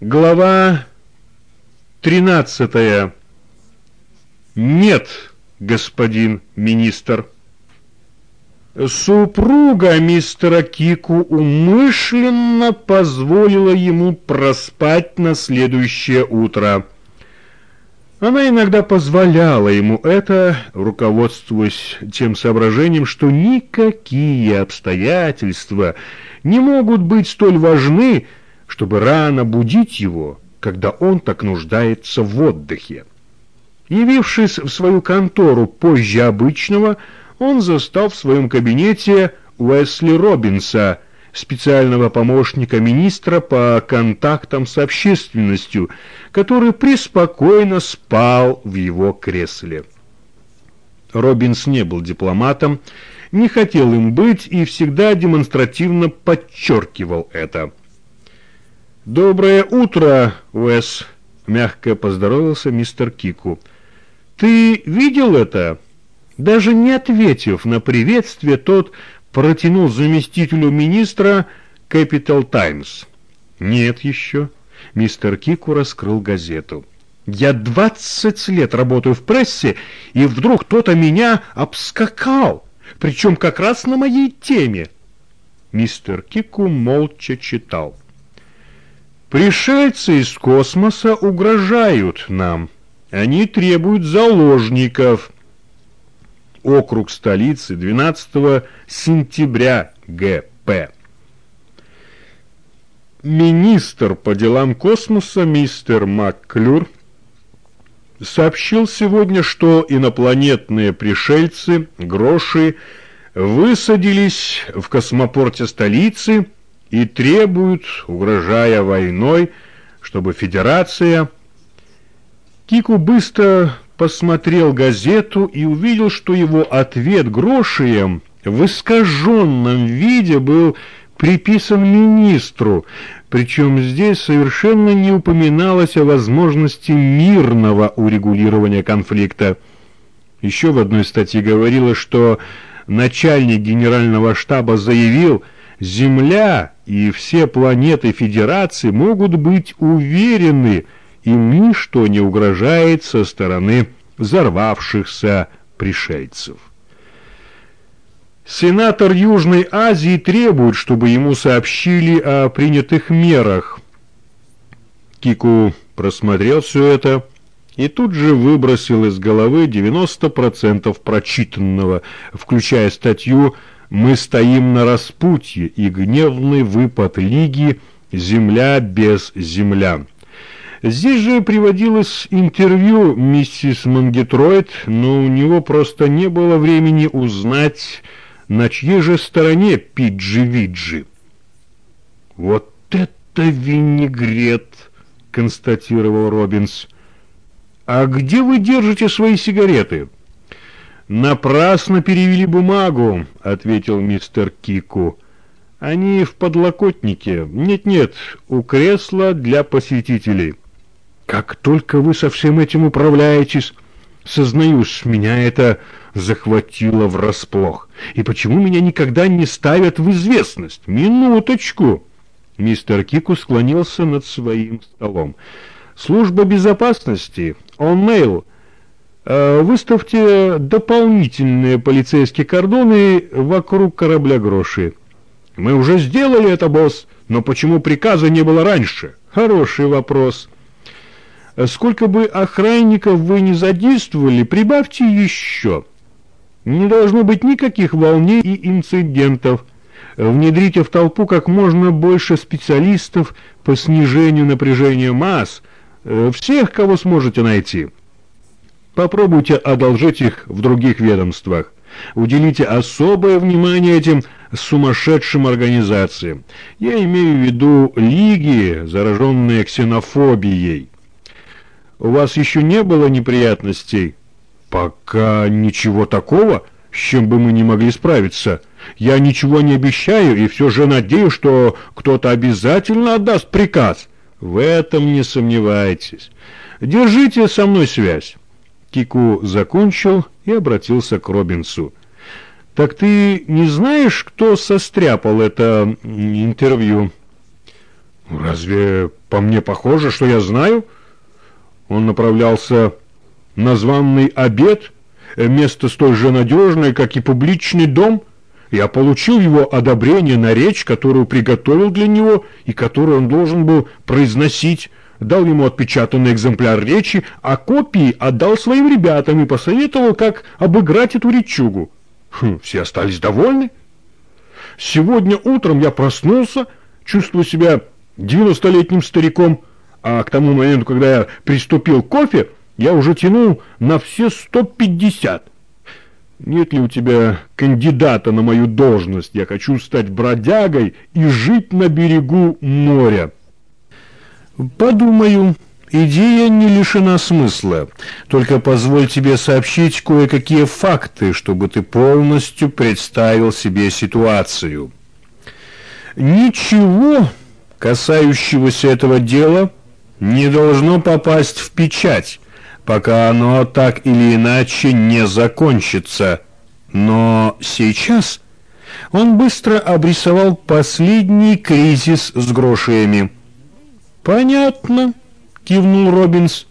Глава тринадцатая. Нет, господин министр. Супруга мистера Кику умышленно позволила ему проспать на следующее утро. Она иногда позволяла ему это, руководствуясь тем соображением, что никакие обстоятельства не могут быть столь важны, чтобы рано будить его, когда он так нуждается в отдыхе. Явившись в свою контору позже обычного, он застал в своем кабинете Уэсли Робинса, специального помощника министра по контактам с общественностью, который преспокойно спал в его кресле. Робинс не был дипломатом, не хотел им быть и всегда демонстративно подчеркивал это. «Доброе утро, Уэс!» — мягко поздоровался мистер Кику. «Ты видел это?» Даже не ответив на приветствие, тот протянул заместителю министра Capital Times. «Нет еще». Мистер Кику раскрыл газету. «Я двадцать лет работаю в прессе, и вдруг кто-то меня обскакал, причем как раз на моей теме». Мистер Кику молча читал. «Пришельцы из космоса угрожают нам. Они требуют заложников» округ столицы 12 сентября ГП. Министр по делам космоса мистер Макклюр сообщил сегодня, что инопланетные пришельцы, гроши, высадились в космопорте столицы и требуют, угрожая войной, чтобы Федерация... Кику быстро посмотрел газету и увидел, что его ответ Грошием в искаженном виде был приписан министру, причем здесь совершенно не упоминалось о возможности мирного урегулирования конфликта. Еще в одной статье говорилось, что начальник генерального штаба заявил, Земля и все планеты Федерации могут быть уверены, им ничто не угрожает со стороны взорвавшихся пришельцев. Сенатор Южной Азии требует, чтобы ему сообщили о принятых мерах. Кику просмотрел все это и тут же выбросил из головы 90% прочитанного, включая статью «Мы стоим на распутье» и гневный выпад Лиги «Земля без землян». Здесь же приводилось интервью миссис Мангетроид, но у него просто не было времени узнать, на чьей же стороне Пиджи-Виджи. «Вот это винегрет!» — констатировал Робинс. «А где вы держите свои сигареты?» «Напрасно перевели бумагу», — ответил мистер Кику. «Они в подлокотнике. Нет-нет, у кресла для посетителей». Как только вы со всем этим управляетесь, сознаюсь, меня это захватило врасплох. И почему меня никогда не ставят в известность? Минуточку!» Мистер Кику склонился над своим столом. «Служба безопасности, он-мейл, э, выставьте дополнительные полицейские кордоны вокруг корабля Гроши». «Мы уже сделали это, босс, но почему приказа не было раньше?» «Хороший вопрос». Сколько бы охранников вы не задействовали, прибавьте еще. Не должно быть никаких волнений и инцидентов. Внедрите в толпу как можно больше специалистов по снижению напряжения масс, э, всех, кого сможете найти. Попробуйте одолжить их в других ведомствах. Уделите особое внимание этим сумасшедшим организациям. Я имею в виду лиги, зараженные ксенофобией. У вас еще не было неприятностей? Пока ничего такого, с чем бы мы не могли справиться. Я ничего не обещаю и все же надеюсь, что кто-то обязательно отдаст приказ. В этом не сомневайтесь. Держите со мной связь. Кику закончил и обратился к Робинсу. «Так ты не знаешь, кто состряпал это интервью?» Разве по мне похоже, что я знаю? Он направлялся на званный обед, место столь же надежное, как и публичный дом. Я получил его одобрение на речь, которую приготовил для него и которую он должен был произносить. Дал ему отпечатанный экземпляр речи, а копии отдал своим ребятам и посоветовал, как обыграть эту речугу. Хм, все остались довольны. Сегодня утром я проснулся, чувствую себя девяностолетним стариком, а к тому моменту, когда я приступил к кофе, я уже тянул на все сто пятьдесят. Нет ли у тебя кандидата на мою должность? Я хочу стать бродягой и жить на берегу моря. Подумаю. Идея не лишена смысла. Только позволь тебе сообщить кое-какие факты, чтобы ты полностью представил себе ситуацию. Ничего, касающегося этого дела, не должно попасть в печать, пока оно так или иначе не закончится. Но сейчас он быстро обрисовал последний кризис с грошиями. «Понятно», — кивнул Робинс.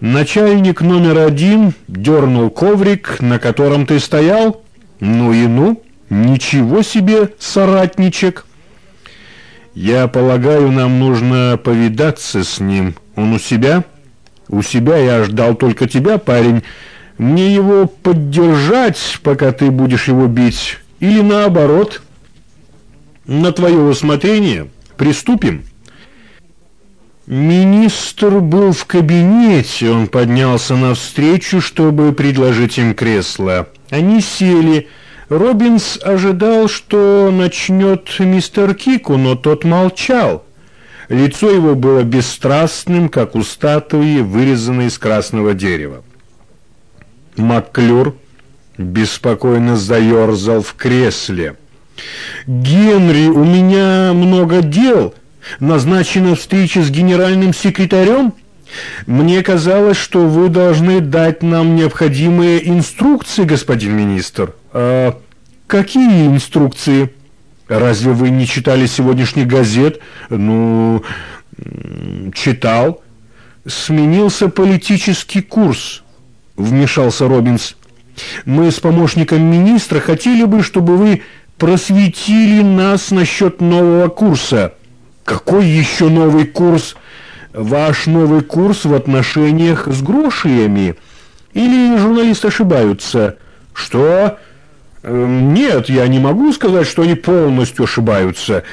«Начальник номер один дернул коврик, на котором ты стоял. Ну и ну, ничего себе, соратничек!» «Я полагаю, нам нужно повидаться с ним. Он у себя?» «У себя я ждал только тебя, парень. Мне его поддержать, пока ты будешь его бить, или наоборот?» «На твое усмотрение. Приступим?» Министр был в кабинете, он поднялся навстречу, чтобы предложить им кресло. Они сели. Робинс ожидал, что начнет мистер Кику, но тот молчал. Лицо его было бесстрастным, как у статуи, вырезанной из красного дерева. Макклюр беспокойно заерзал в кресле. «Генри, у меня много дел!» Назначена встреча с генеральным секретарем? Мне казалось, что вы должны дать нам необходимые инструкции, господин министр. А какие инструкции? Разве вы не читали сегодняшних газет? Ну, читал. Сменился политический курс, вмешался Робинс. Мы с помощником министра хотели бы, чтобы вы просветили нас насчет нового курса. Какой еще новый курс? Ваш новый курс в отношениях с грошиями? Или журналисты ошибаются? Что? Эм, нет, я не могу сказать, что они полностью ошибаются.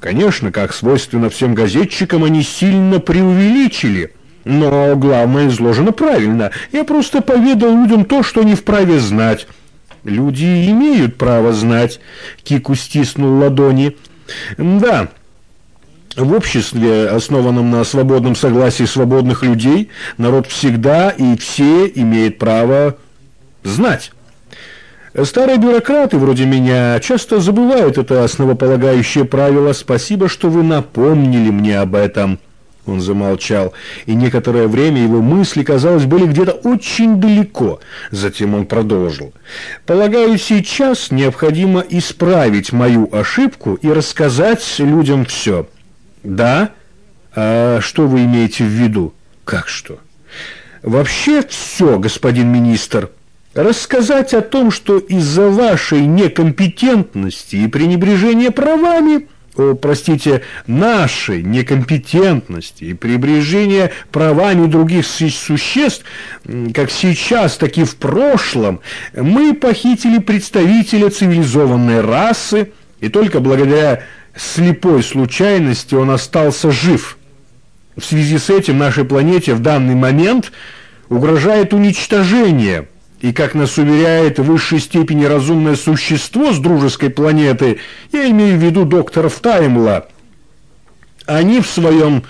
Конечно, как свойственно всем газетчикам, они сильно преувеличили. Но главное изложено правильно. Я просто поведал людям то, что они вправе знать. Люди имеют право знать. Кику стиснул ладони. Да, в обществе, основанном на свободном согласии свободных людей, народ всегда и все имеет право знать. Старые бюрократы вроде меня часто забывают это основополагающее правило. Спасибо, что вы напомнили мне об этом. Он замолчал, и некоторое время его мысли, казалось, были где-то очень далеко. Затем он продолжил. «Полагаю, сейчас необходимо исправить мою ошибку и рассказать людям все». Да? А что вы имеете в виду? Как что? Вообще все, господин министр. Рассказать о том, что из-за вашей некомпетентности и пренебрежения правами о, простите, нашей некомпетентности и пренебрежения правами других существ, как сейчас, так и в прошлом, мы похитили представителя цивилизованной расы, и только благодаря слепой случайности он остался жив. В связи с этим нашей планете в данный момент угрожает уничтожение, и, как нас уверяет в высшей степени разумное существо с дружеской планеты, я имею в виду докторов Таймла, они в своем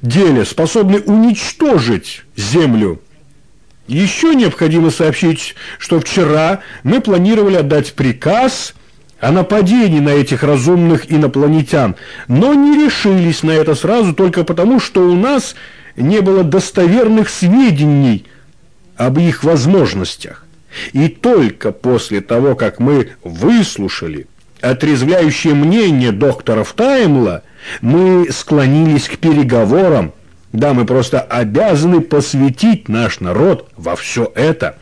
деле способны уничтожить Землю. Еще необходимо сообщить, что вчера мы планировали отдать приказ – о нападении на этих разумных инопланетян, но не решились на это сразу только потому, что у нас не было достоверных сведений об их возможностях. И только после того, как мы выслушали отрезвляющее мнение докторов Таймла, мы склонились к переговорам. Да, мы просто обязаны посвятить наш народ во все это –